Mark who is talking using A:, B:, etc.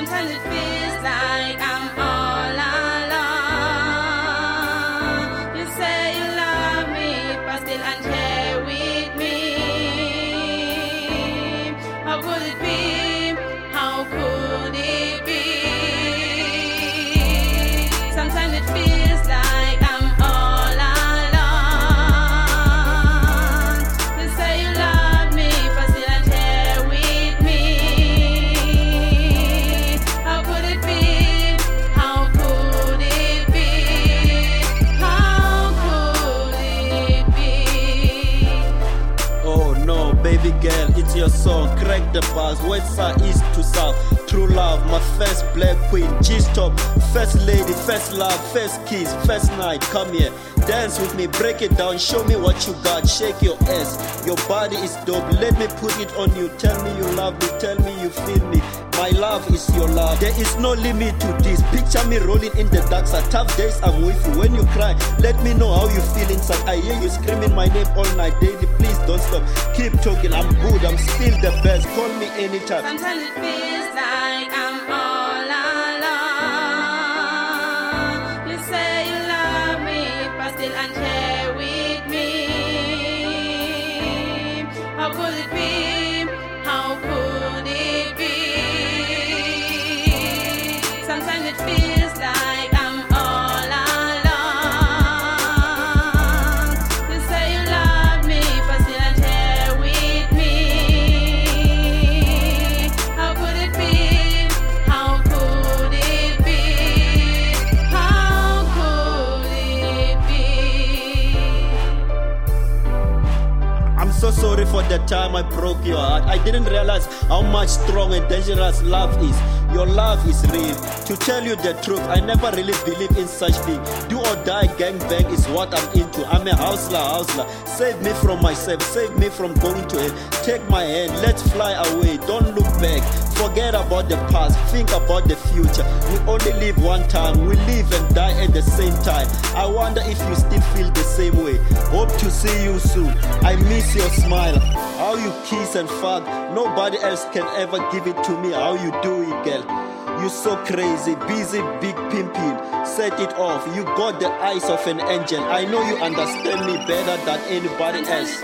A: Sometimes it feels like I'm all
B: your song. Crack the bars, west side, east to south. True love, my first black queen. G-stop, first lady, first love, first kiss, first night. Come here, dance with me, break it down, show me what you got. Shake your ass, your body is dope. Let me put it on you. Tell me you love me, tell me you feel me. My love is your love. There is no limit to this. Picture me rolling in the dark side. Tough days, I'm with you. When you cry, let me know how you feel inside. I hear you screaming my name all night, daily. Please don't stop. Keep talking. I'm good. I'm still the best. Call me anytime.
A: Sometimes it feels like I'm all alone. You say you love me, but still unshare with me. How could it be? How could it be? Sometimes it feels
B: so sorry for the time I broke your heart. I didn't realize how much strong and dangerous love is. Your love is real. To tell you the truth, I never really believe in such thing. Do or die gang bang is what I'm into. I'm a hustler, hustler. Save me from myself, save me from going to hell. Take my hand, let's fly away. Don't look back. Forget about the past, think about the future. We only live one time, we live and die at the same time. I wonder if you still feel the same way. Hope to see you soon. I miss your smile, how you kiss and fuck. Nobody else can ever give it to me. How you do it, girl? You so crazy, busy, big pimping. Set it off. You got the eyes of an angel. I know you understand me better than anybody else.